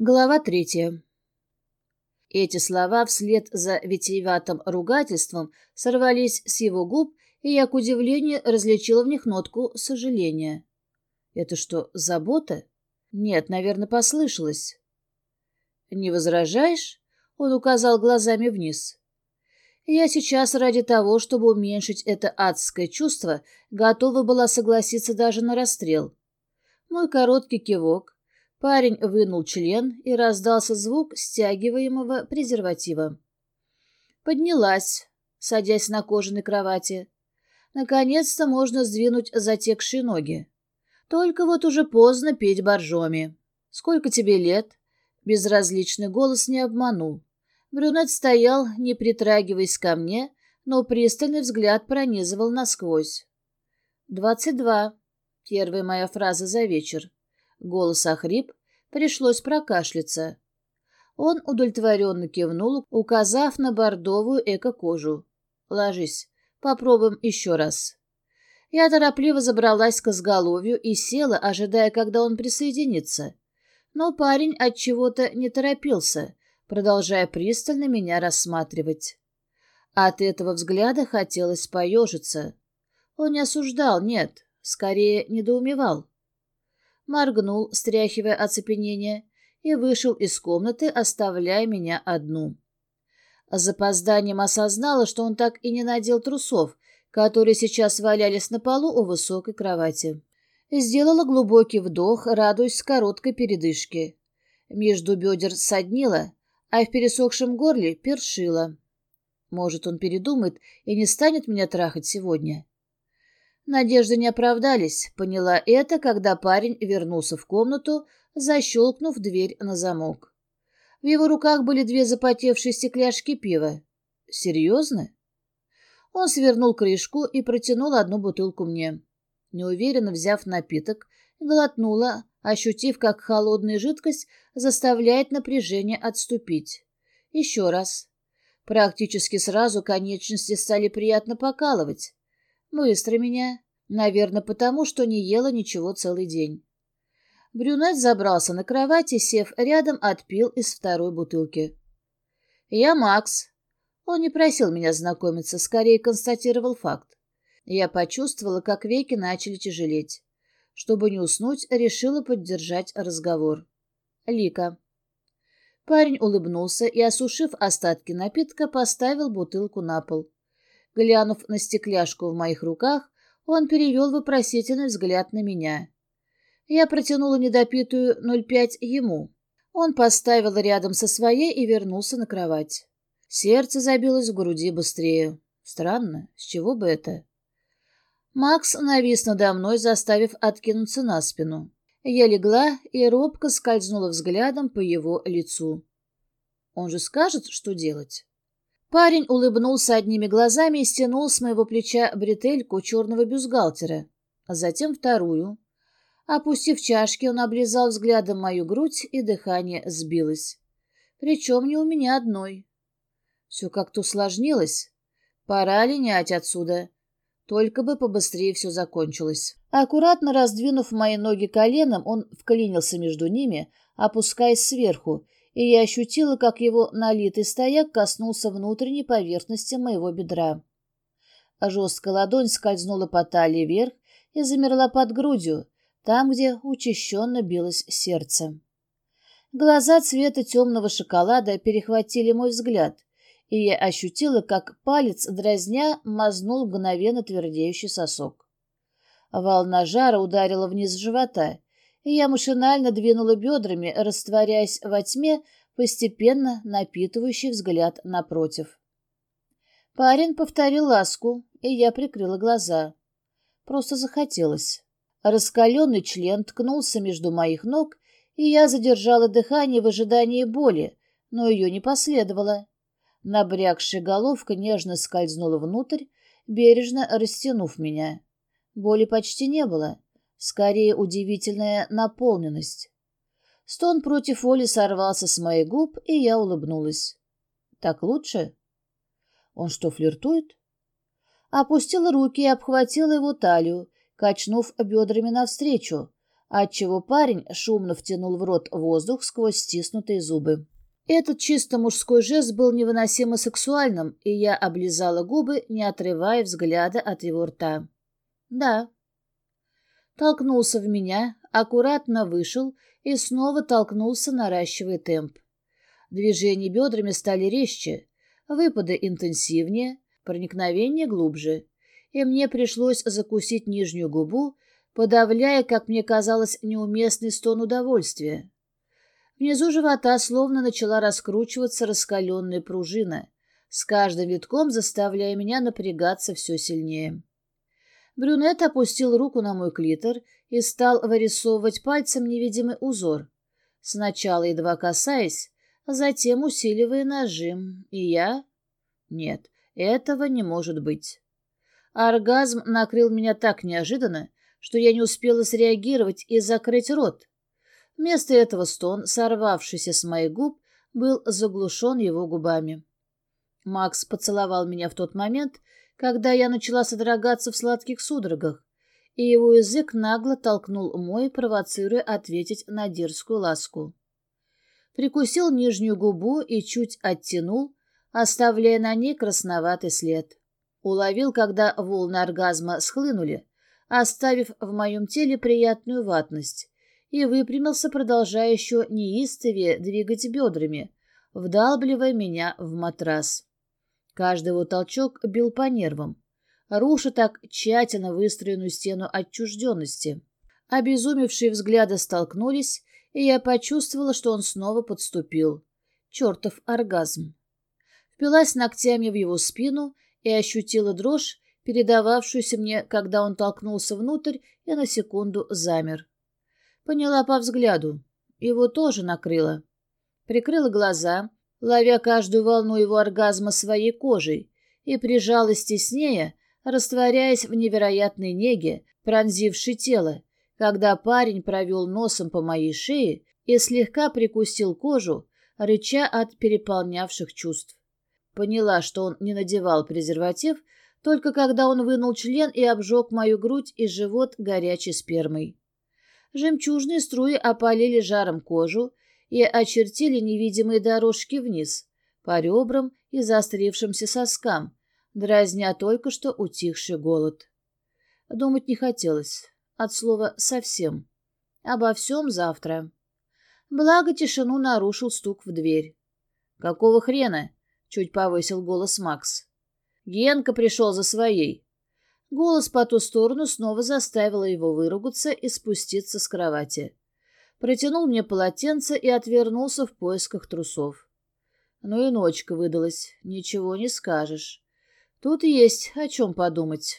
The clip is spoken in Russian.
Глава третья. Эти слова вслед за витиеватым ругательством сорвались с его губ, и я, к удивлению, различила в них нотку сожаления. Это что, забота? Нет, наверное, послышалось. «Не возражаешь?» — он указал глазами вниз. Я сейчас ради того, чтобы уменьшить это адское чувство, готова была согласиться даже на расстрел. Мой короткий кивок, Парень вынул член, и раздался звук стягиваемого презерватива. Поднялась, садясь на кожаной кровати. Наконец-то можно сдвинуть затекшие ноги. Только вот уже поздно петь боржоми. «Сколько тебе лет?» Безразличный голос не обманул. Брюнет стоял, не притрагиваясь ко мне, но пристальный взгляд пронизывал насквозь. «Двадцать два», — первая моя фраза за вечер. Голос охрип, пришлось прокашляться. Он удовлетворенно кивнул, указав на бордовую эко-кожу. «Ложись, попробуем еще раз». Я торопливо забралась к изголовью и села, ожидая, когда он присоединится. Но парень от чего-то не торопился, продолжая пристально меня рассматривать. От этого взгляда хотелось поежиться. Он не осуждал, нет, скорее недоумевал моргнул, стряхивая оцепенение, и вышел из комнаты, оставляя меня одну. С запозданием осознала, что он так и не надел трусов, которые сейчас валялись на полу у высокой кровати. Сделала глубокий вдох, радуясь короткой передышке. Между бедер соднила, а в пересохшем горле першила. Может, он передумает и не станет меня трахать сегодня. Надежды не оправдались, поняла это, когда парень вернулся в комнату, защелкнув дверь на замок. В его руках были две запотевшие стекляшки пива. «Серьезно?» Он свернул крышку и протянул одну бутылку мне. Неуверенно взяв напиток, глотнула, ощутив, как холодная жидкость заставляет напряжение отступить. Еще раз. Практически сразу конечности стали приятно покалывать. Быстро меня. Наверное, потому, что не ела ничего целый день. Брюнет забрался на кровать и, сев рядом, отпил из второй бутылки. «Я Макс». Он не просил меня знакомиться, скорее констатировал факт. Я почувствовала, как веки начали тяжелеть. Чтобы не уснуть, решила поддержать разговор. «Лика». Парень улыбнулся и, осушив остатки напитка, поставил бутылку на пол. Глянув на стекляшку в моих руках, он перевел вопросительный взгляд на меня. Я протянула недопитую 0,5 ему. Он поставил рядом со своей и вернулся на кровать. Сердце забилось в груди быстрее. Странно, с чего бы это? Макс навис надо мной, заставив откинуться на спину. Я легла и робко скользнула взглядом по его лицу. Он же скажет, что делать. Парень улыбнулся одними глазами и стянул с моего плеча бретельку черного бюстгальтера, а затем вторую. Опустив чашки, он облизал взглядом мою грудь, и дыхание сбилось. Причем не у меня одной. Все как-то усложнилось. Пора линять отсюда. Только бы побыстрее все закончилось. Аккуратно раздвинув мои ноги коленом, он вклинился между ними, опускаясь сверху, и я ощутила, как его налитый стояк коснулся внутренней поверхности моего бедра. Жесткая ладонь скользнула по талии вверх и замерла под грудью, там, где учащенно билось сердце. Глаза цвета темного шоколада перехватили мой взгляд, и я ощутила, как палец, дразня, мазнул мгновенно твердеющий сосок. Волна жара ударила вниз живота, я машинально двинула бедрами, растворяясь во тьме, постепенно напитывающий взгляд напротив. Парень повторил ласку, и я прикрыла глаза. Просто захотелось. Раскаленный член ткнулся между моих ног, и я задержала дыхание в ожидании боли, но ее не последовало. Набрякшая головка нежно скользнула внутрь, бережно растянув меня. Боли почти не было скорее удивительная наполненность. Стон против воли сорвался с моих губ, и я улыбнулась. «Так лучше?» «Он что, флиртует?» Опустила руки и обхватила его талию, качнув бедрами навстречу, отчего парень шумно втянул в рот воздух сквозь стиснутые зубы. Этот чисто мужской жест был невыносимо сексуальным, и я облизала губы, не отрывая взгляда от его рта. «Да». Толкнулся в меня, аккуратно вышел и снова толкнулся, наращивая темп. Движения бедрами стали резче, выпады интенсивнее, проникновение глубже, и мне пришлось закусить нижнюю губу, подавляя, как мне казалось, неуместный стон удовольствия. Внизу живота словно начала раскручиваться раскаленная пружина, с каждым витком заставляя меня напрягаться все сильнее. Брюнет опустил руку на мой клитор и стал вырисовывать пальцем невидимый узор, сначала едва касаясь, а затем усиливая нажим, и я... Нет, этого не может быть. Оргазм накрыл меня так неожиданно, что я не успела среагировать и закрыть рот. Вместо этого стон, сорвавшийся с моих губ, был заглушен его губами. Макс поцеловал меня в тот момент, когда я начала содрогаться в сладких судорогах, и его язык нагло толкнул мой, провоцируя ответить на дерзкую ласку. Прикусил нижнюю губу и чуть оттянул, оставляя на ней красноватый след. Уловил, когда волны оргазма схлынули, оставив в моем теле приятную ватность, и выпрямился, продолжая еще неистовее двигать бедрами, вдалбливая меня в матрас. Каждый его толчок бил по нервам, руша так тщательно выстроенную стену отчужденности. Обезумевшие взгляды столкнулись, и я почувствовала, что он снова подступил. Чертов оргазм. Впилась ногтями в его спину и ощутила дрожь, передававшуюся мне, когда он толкнулся внутрь и на секунду замер. Поняла по взгляду. Его тоже накрыло. Прикрыла глаза, ловя каждую волну его оргазма своей кожей, и прижалась теснее, растворяясь в невероятной неге, пронзившей тело, когда парень провел носом по моей шее и слегка прикусил кожу, рыча от переполнявших чувств. Поняла, что он не надевал презерватив, только когда он вынул член и обжег мою грудь и живот горячей спермой. Жемчужные струи опалили жаром кожу и очертили невидимые дорожки вниз, по ребрам и заострившимся соскам, дразня только что утихший голод. Думать не хотелось, от слова «совсем». Обо всем завтра. Благо тишину нарушил стук в дверь. «Какого хрена?» — чуть повысил голос Макс. «Генка пришел за своей. Голос по ту сторону снова заставил его выругаться и спуститься с кровати. Протянул мне полотенце и отвернулся в поисках трусов. Ну и ночка выдалась, ничего не скажешь. Тут есть о чем подумать.